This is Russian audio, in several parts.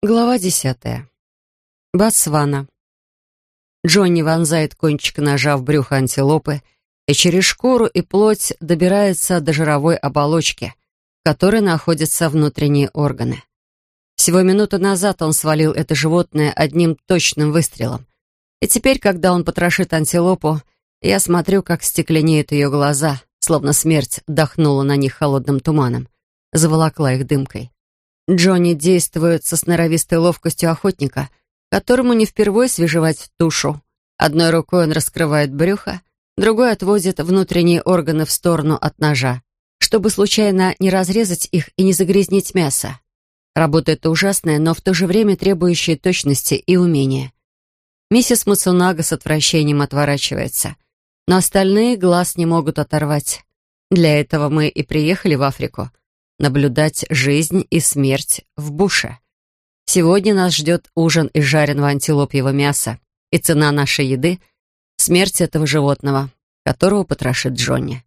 Глава десятая. Ботсвана. Джонни вонзает кончик ножа в брюхо антилопы и через шкуру и плоть добирается до жировой оболочки, в которой находятся внутренние органы. Всего минуту назад он свалил это животное одним точным выстрелом. И теперь, когда он потрошит антилопу, я смотрю, как стекленеют ее глаза, словно смерть дохнула на них холодным туманом, заволокла их дымкой. Джонни действует со сноровистой ловкостью охотника, которому не впервой свежевать тушу. Одной рукой он раскрывает брюхо, другой отводит внутренние органы в сторону от ножа, чтобы случайно не разрезать их и не загрязнить мясо. Работа эта ужасная, но в то же время требующая точности и умения. Миссис Мацунага с отвращением отворачивается, но остальные глаз не могут оторвать. Для этого мы и приехали в Африку, наблюдать жизнь и смерть в буше. Сегодня нас ждет ужин из жареного антилопьего мяса, и цена нашей еды — смерть этого животного, которого потрошит Джонни.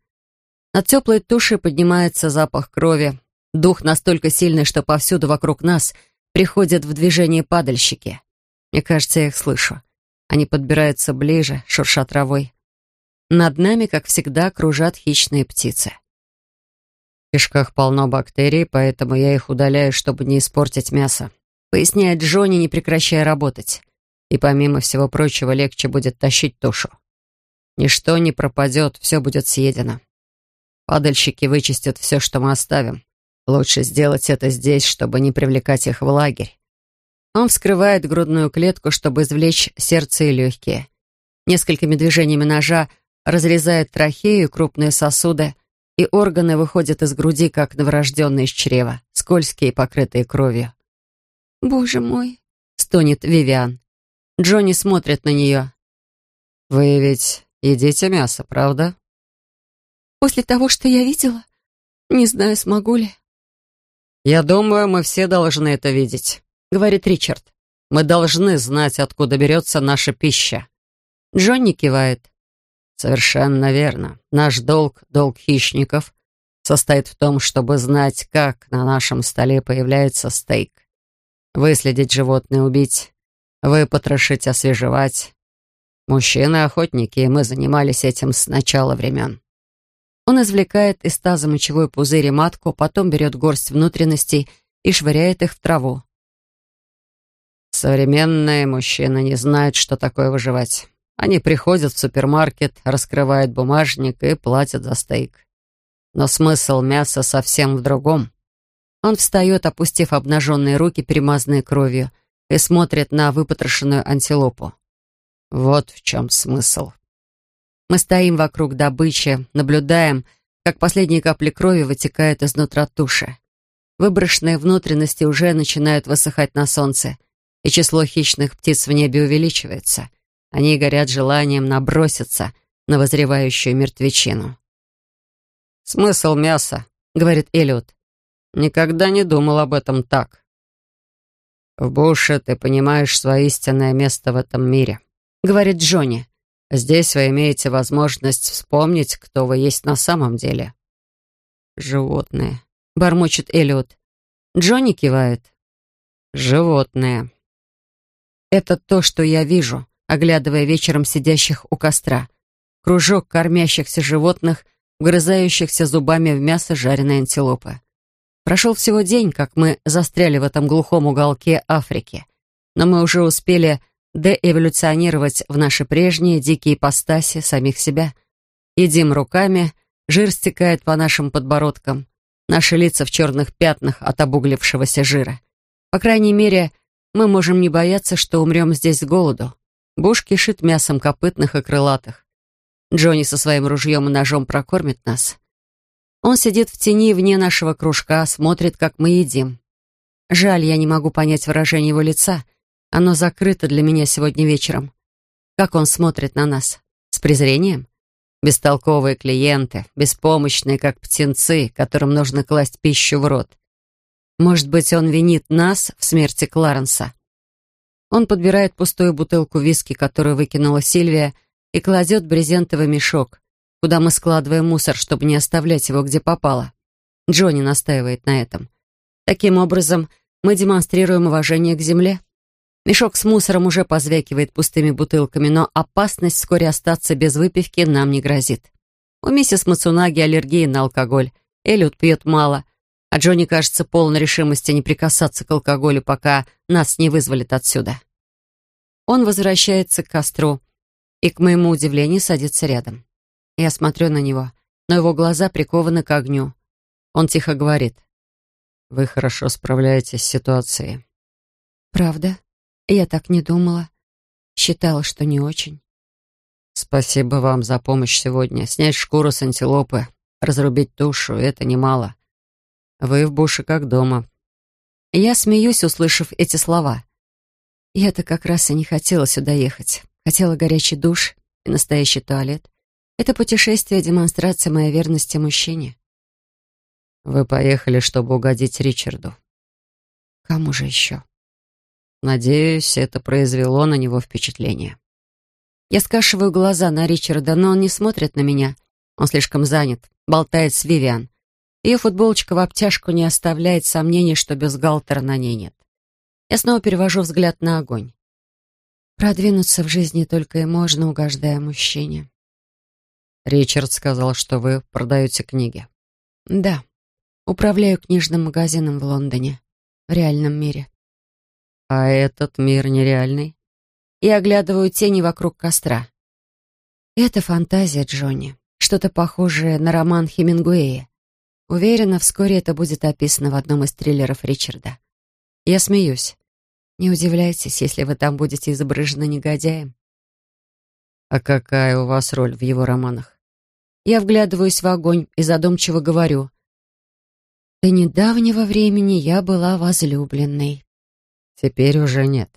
Над теплой тушей поднимается запах крови, дух настолько сильный, что повсюду вокруг нас приходят в движение падальщики. Мне кажется, я их слышу. Они подбираются ближе, шурша травой. Над нами, как всегда, кружат хищные птицы. В кишках полно бактерий, поэтому я их удаляю, чтобы не испортить мясо. Поясняет Джонни, не прекращая работать. И помимо всего прочего, легче будет тащить тушу. Ничто не пропадет, все будет съедено. Падальщики вычистят все, что мы оставим. Лучше сделать это здесь, чтобы не привлекать их в лагерь. Он вскрывает грудную клетку, чтобы извлечь сердце и легкие. Несколькими движениями ножа разрезает трахею и крупные сосуды, и органы выходят из груди, как новорожденные из чрева, скользкие и покрытые кровью. «Боже мой!» — стонет Вивиан. Джонни смотрит на нее. «Вы ведь едите мясо, правда?» «После того, что я видела, не знаю, смогу ли». «Я думаю, мы все должны это видеть», — говорит Ричард. «Мы должны знать, откуда берется наша пища». Джонни кивает. Совершенно верно. Наш долг, долг хищников, состоит в том, чтобы знать, как на нашем столе появляется стейк. Выследить животное, убить, выпотрошить, освежевать. Мужчины-охотники, и мы занимались этим с начала времен. Он извлекает из таза мочевой пузырь матку, потом берет горсть внутренностей и швыряет их в траву. Современные мужчины не знают, что такое выживать. Они приходят в супермаркет, раскрывают бумажник и платят за стейк. Но смысл мяса совсем в другом. Он встает, опустив обнаженные руки, перемазанные кровью, и смотрит на выпотрошенную антилопу. Вот в чем смысл. Мы стоим вокруг добычи, наблюдаем, как последние капли крови вытекают изнутра туши. Выброшенные внутренности уже начинают высыхать на солнце, и число хищных птиц в небе увеличивается — они горят желанием наброситься на возревающую мертвечину. «Смысл мяса», — говорит Эллиот. «Никогда не думал об этом так». «В Буше ты понимаешь свое истинное место в этом мире», — говорит Джонни. «Здесь вы имеете возможность вспомнить, кто вы есть на самом деле». «Животные», — бормочет Эллиот. Джонни кивает. «Животные». «Это то, что я вижу», оглядывая вечером сидящих у костра. Кружок кормящихся животных, вгрызающихся зубами в мясо жареной антилопы. Прошел всего день, как мы застряли в этом глухом уголке Африки. Но мы уже успели деэволюционировать в наши прежние дикие ипостаси самих себя. Едим руками, жир стекает по нашим подбородкам, наши лица в черных пятнах от обуглившегося жира. По крайней мере, мы можем не бояться, что умрем здесь с голоду. Буш кишит мясом копытных и крылатых. Джонни со своим ружьем и ножом прокормит нас. Он сидит в тени вне нашего кружка, смотрит, как мы едим. Жаль, я не могу понять выражение его лица. Оно закрыто для меня сегодня вечером. Как он смотрит на нас? С презрением? Бестолковые клиенты, беспомощные, как птенцы, которым нужно класть пищу в рот. Может быть, он винит нас в смерти Кларенса? Он подбирает пустую бутылку виски, которую выкинула Сильвия, и кладет брезентовый мешок, куда мы складываем мусор, чтобы не оставлять его где попало. Джонни настаивает на этом. Таким образом, мы демонстрируем уважение к земле. Мешок с мусором уже позвякивает пустыми бутылками, но опасность вскоре остаться без выпивки нам не грозит. У миссис Мацунаги аллергия на алкоголь. Эллиот пьет мало, а Джонни кажется полной решимости не прикасаться к алкоголю, пока нас не вызволят отсюда. Он возвращается к костру и, к моему удивлению, садится рядом. Я смотрю на него, но его глаза прикованы к огню. Он тихо говорит. «Вы хорошо справляетесь с ситуацией». «Правда?» Я так не думала. Считала, что не очень. Спасибо вам за помощь сегодня. Снять шкуру с антилопы, разрубить тушу — это немало. Вы в буше как дома. Я смеюсь, услышав эти слова. Я-то как раз и не хотела сюда ехать. Хотела горячий душ и настоящий туалет. Это путешествие — демонстрация моей верности мужчине. Вы поехали, чтобы угодить Ричарду. Кому же еще? Надеюсь, это произвело на него впечатление. Я скашиваю глаза на Ричарда, но он не смотрит на меня. Он слишком занят, болтает с Вивиан. Ее футболочка в обтяжку не оставляет сомнений, что бюстгальтера на ней нет. Я снова перевожу взгляд на огонь. Продвинуться в жизни только и можно, угождая мужчине. Ричард сказал, что вы продаете книги. Да, управляю книжным магазином в Лондоне, в реальном мире. А этот мир нереальный? И оглядываю тени вокруг костра. Это фантазия Джонни. Что-то похожее на роман Хемингуэя. Уверена, вскоре это будет описано в одном из триллеров Ричарда. Я смеюсь. Не удивляйтесь, если вы там будете изображены негодяем. А какая у вас роль в его романах? Я вглядываюсь в огонь и задумчиво говорю. До недавнего времени я была возлюбленной. Теперь уже нет.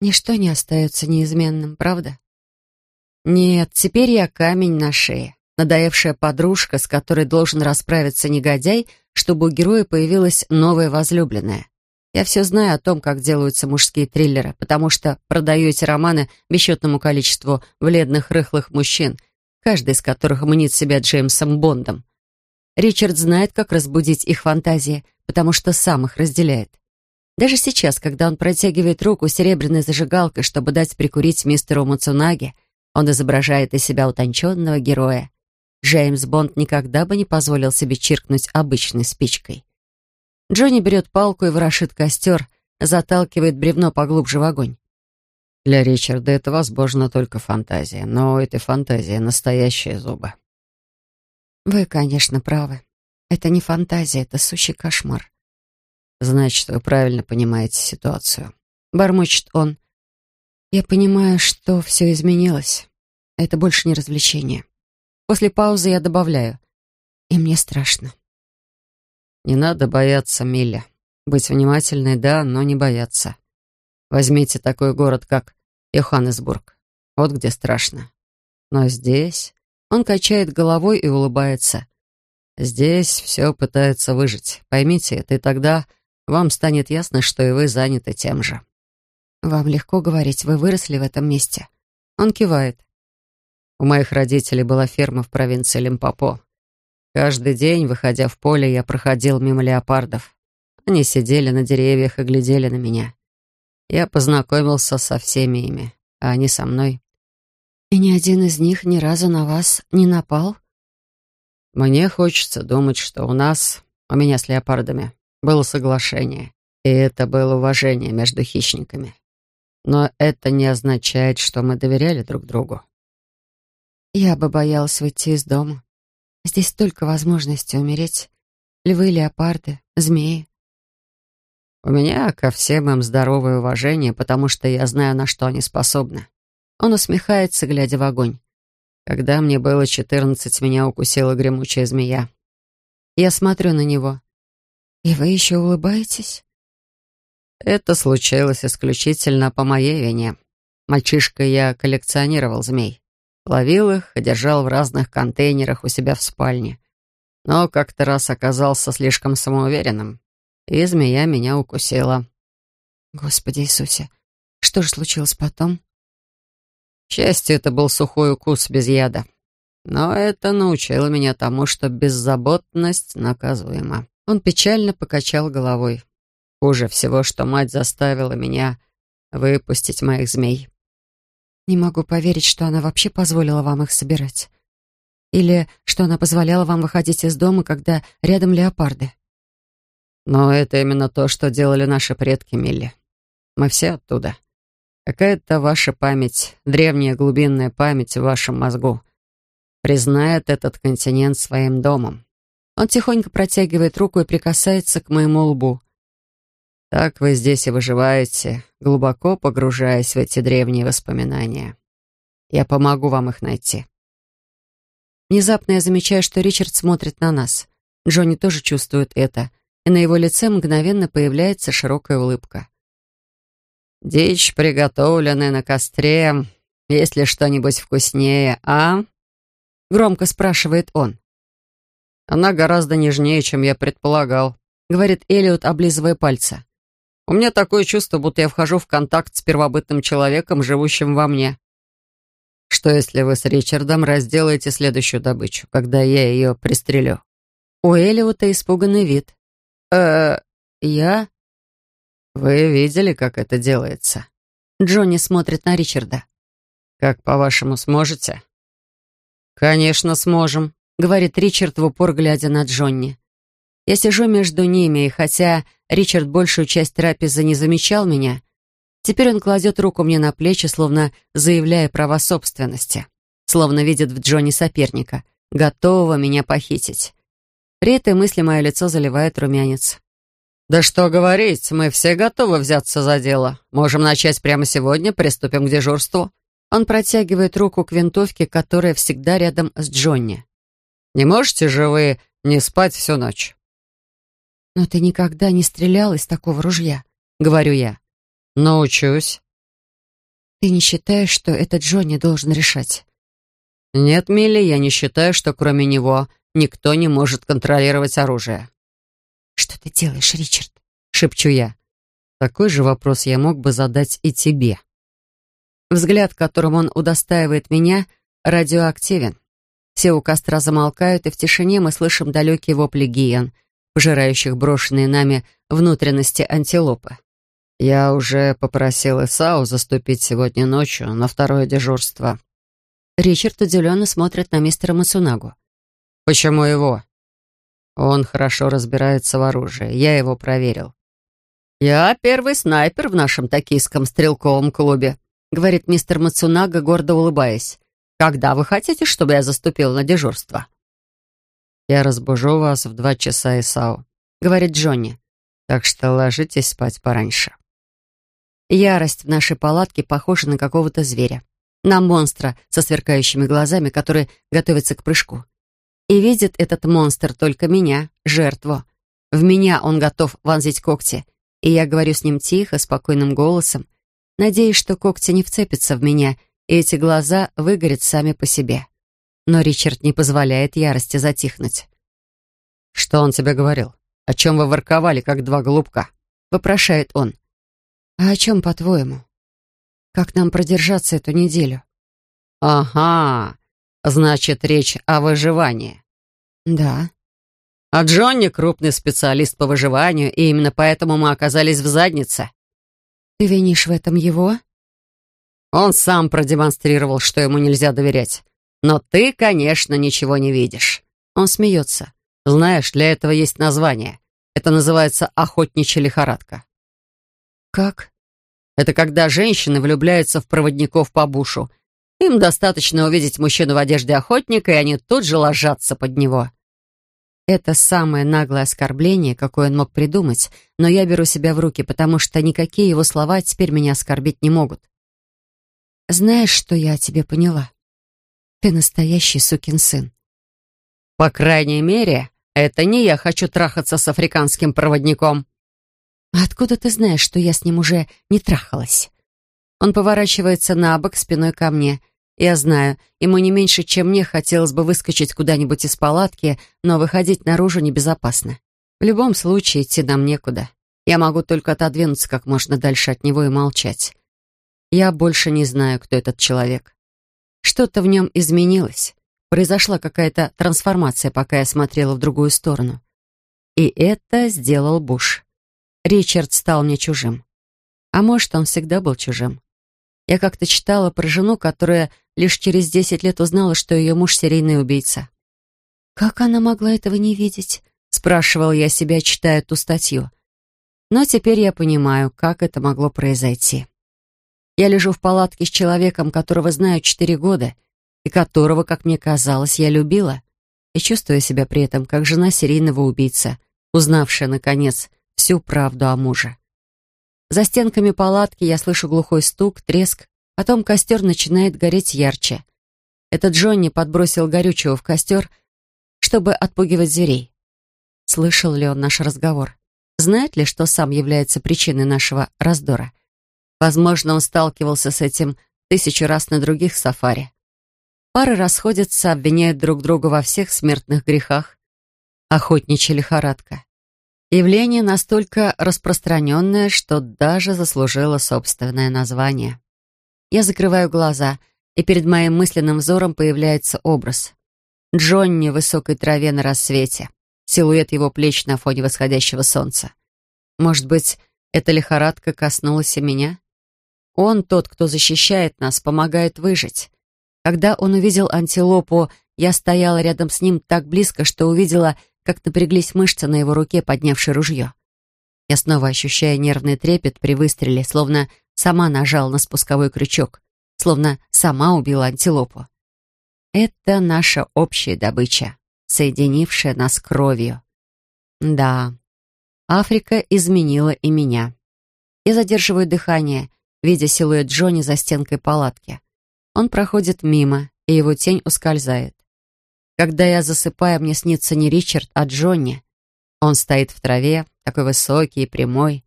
Ничто не остается неизменным, правда? Нет, теперь я камень на шее. Надоевшая подружка, с которой должен расправиться негодяй, чтобы у героя появилась новая возлюбленная. Я все знаю о том, как делаются мужские триллеры, потому что продаю эти романы бесчетному количеству бледных, рыхлых мужчин, каждый из которых мнит себя Джеймсом Бондом. Ричард знает, как разбудить их фантазии, потому что сам их разделяет. Даже сейчас, когда он протягивает руку серебряной зажигалкой, чтобы дать прикурить мистеру Мацунаге, он изображает из себя утонченного героя. Джеймс Бонд никогда бы не позволил себе чиркнуть обычной спичкой. Джонни берет палку и ворошит костер, заталкивает бревно поглубже в огонь. Для Ричарда это, возможно, только фантазия, но у этой фантазии настоящие зубы. Вы, конечно, правы. Это не фантазия, это сущий кошмар. Значит, вы правильно понимаете ситуацию. Бормочет он. Я понимаю, что все изменилось. Это больше не развлечение. После паузы я добавляю. И мне страшно. Не надо бояться, Миля. Быть внимательной, да, но не бояться. Возьмите такой город, как Йоханнесбург. Вот где страшно. Но здесь... Он качает головой и улыбается. Здесь все пытается выжить. Поймите это, и тогда вам станет ясно, что и вы заняты тем же. Вам легко говорить, вы выросли в этом месте. Он кивает. У моих родителей была ферма в провинции Лимпопо. Каждый день, выходя в поле, я проходил мимо леопардов. Они сидели на деревьях и глядели на меня. Я познакомился со всеми ими, а они со мной. И ни один из них ни разу на вас не напал? Мне хочется думать, что у нас, у меня с леопардами, было соглашение, и это было уважение между хищниками. Но это не означает, что мы доверяли друг другу. Я бы боялась выйти из дома. Здесь столько возможностей умереть. Львы, леопарды, змеи. У меня ко всем им здоровое уважение, потому что я знаю, на что они способны. Он усмехается, глядя в огонь. Когда мне было четырнадцать, меня укусила гремучая змея. Я смотрю на него. «И вы еще улыбаетесь?» «Это случилось исключительно по моей вине. Мальчишкой я коллекционировал змей. Ловил их и держал в разных контейнерах у себя в спальне. Но как-то раз оказался слишком самоуверенным, и змея меня укусила». «Господи Иисусе, что же случилось потом?» К счастью, это был сухой укус без яда. Но это научило меня тому, что беззаботность наказуема. Он печально покачал головой. Хуже всего, что мать заставила меня выпустить моих змей. Не могу поверить, что она вообще позволила вам их собирать. Или что она позволяла вам выходить из дома, когда рядом леопарды. Но это именно то, что делали наши предки, Милли. Мы все оттуда. Какая-то ваша память, древняя глубинная память в вашем мозгу, признает этот континент своим домом. Он тихонько протягивает руку и прикасается к моему лбу. Так вы здесь и выживаете, глубоко погружаясь в эти древние воспоминания. Я помогу вам их найти. Внезапно я замечаю, что Ричард смотрит на нас. Джонни тоже чувствует это, и на его лице мгновенно появляется широкая улыбка. «Дичь, приготовленная на костре. Есть ли что-нибудь вкуснее, а?» Громко спрашивает он. «Она гораздо нежнее, чем я предполагал», — говорит Элиот, облизывая пальцы. «У меня такое чувство, будто я вхожу в контакт с первобытным человеком, живущим во мне. Что, если вы с Ричардом разделаете следующую добычу, когда я ее пристрелю?» У Элиота испуганный вид. «Э, я?» «Вы видели, как это делается?» Джонни смотрит на Ричарда. «Как, по-вашему, сможете?» «Конечно, сможем», — говорит Ричард в упор, глядя на Джонни. Я сижу между ними, и хотя Ричард большую часть трапезы не замечал меня, теперь он кладет руку мне на плечи, словно заявляя права собственности, словно видит в Джонни соперника, готового меня похитить. При этой мысли мое лицо заливает румянец. «Да что говорить, мы все готовы взяться за дело. Можем начать прямо сегодня, приступим к дежурству». Он протягивает руку к винтовке, которая всегда рядом с Джонни. «Не можете же вы не спать всю ночь?» «Но ты никогда не стрелял из такого ружья», — говорю я. «Научусь». «Ты не считаешь, что это Джонни должен решать?» «Нет, Милли, я не считаю, что кроме него никто не может контролировать оружие». «Что ты делаешь, Ричард?» — шепчу я. Такой же вопрос я мог бы задать и тебе. Взгляд, которым он удостаивает меня, радиоактивен. Все у костра замолкают, и в тишине мы слышим далекие вопли гиен, пожирающих брошенные нами внутренности антилопы. Я уже попросил Исау заступить сегодня ночью на второе дежурство. Ричард удивленно смотрит на мистера Масунагу. «Почему его?» Он хорошо разбирается в оружии. Я его проверил. «Я первый снайпер в нашем токийском стрелковом клубе», говорит мистер Мацунага, гордо улыбаясь. «Когда вы хотите, чтобы я заступил на дежурство?» «Я разбужу вас в два часа, Исау», — говорит Джонни. «Так что ложитесь спать пораньше». Ярость в нашей палатке похожа на какого-то зверя. На монстра со сверкающими глазами, который готовится к прыжку. И видит этот монстр только меня, жертву. В меня он готов вонзить когти. И я говорю с ним тихо, спокойным голосом, надеясь, что когти не вцепятся в меня, и эти глаза выгорят сами по себе. Но Ричард не позволяет ярости затихнуть. «Что он тебе говорил? О чем вы ворковали, как два голубка?» — вопрошает он. «А о чем, по-твоему? Как нам продержаться эту неделю?» «Ага, Значит, речь о выживании. Да. А Джонни крупный специалист по выживанию, и именно поэтому мы оказались в заднице. Ты винишь в этом его? Он сам продемонстрировал, что ему нельзя доверять. Но ты, конечно, ничего не видишь. Он смеется. Знаешь, для этого есть название. Это называется охотничья лихорадка. Как? Это когда женщины влюбляются в проводников по бушу им достаточно увидеть мужчину в одежде охотника, и они тут же ложатся под него. Это самое наглое оскорбление, какое он мог придумать, но я беру себя в руки, потому что никакие его слова теперь меня оскорбить не могут. Знаешь, что я о тебе поняла? Ты настоящий сукин сын. По крайней мере, это не я хочу трахаться с африканским проводником. А откуда ты знаешь, что я с ним уже не трахалась? Он поворачивается на бок спиной ко мне. Я знаю, ему не меньше, чем мне хотелось бы выскочить куда-нибудь из палатки, но выходить наружу небезопасно. В любом случае, идти нам некуда. Я могу только отодвинуться как можно дальше от него и молчать. Я больше не знаю, кто этот человек. Что-то в нем изменилось. Произошла какая-то трансформация, пока я смотрела в другую сторону. И это сделал Буш. Ричард стал мне чужим. А может, он всегда был чужим. Я как-то читала про жену, которая лишь через десять лет узнала, что ее муж серийный убийца. «Как она могла этого не видеть?» — спрашивала я себя, читая ту статью. Но теперь я понимаю, как это могло произойти. Я лежу в палатке с человеком, которого знаю четыре года, и которого, как мне казалось, я любила, и чувствую себя при этом как жена серийного убийца, узнавшая, наконец, всю правду о муже. За стенками палатки я слышу глухой стук, треск, потом костер начинает гореть ярче. Это Джонни подбросил горючего в костер, чтобы отпугивать зверей. Слышал ли он наш разговор? Знает ли, что сам является причиной нашего раздора? Возможно, он сталкивался с этим тысячу раз на других сафари. Пары расходятся, обвиняют друг друга во всех смертных грехах. Охотничья лихорадка. Явление настолько распространенное, что даже заслужило собственное название. Я закрываю глаза, и перед моим мысленным взором появляется образ. Джонни в высокой траве на рассвете, силуэт его плеч на фоне восходящего солнца. Может быть, эта лихорадка коснулась и меня? Он тот, кто защищает нас, помогает выжить. Когда он увидел антилопу, я стояла рядом с ним так близко, что увидела как напряглись мышцы на его руке, поднявшей ружье. Я снова ощущаю нервный трепет при выстреле, словно сама нажала на спусковой крючок, словно сама убила антилопу. Это наша общая добыча, соединившая нас кровью. Да, Африка изменила и меня. Я задерживаю дыхание, видя силуэт Джонни за стенкой палатки. Он проходит мимо, и его тень ускользает. Когда я засыпаю, мне снится не Ричард, а Джонни. Он стоит в траве, такой высокий и прямой.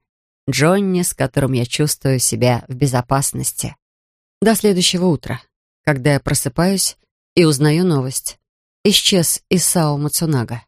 Джонни, с которым я чувствую себя в безопасности. До следующего утра, когда я просыпаюсь и узнаю новость. Исчез Исао Мацунага.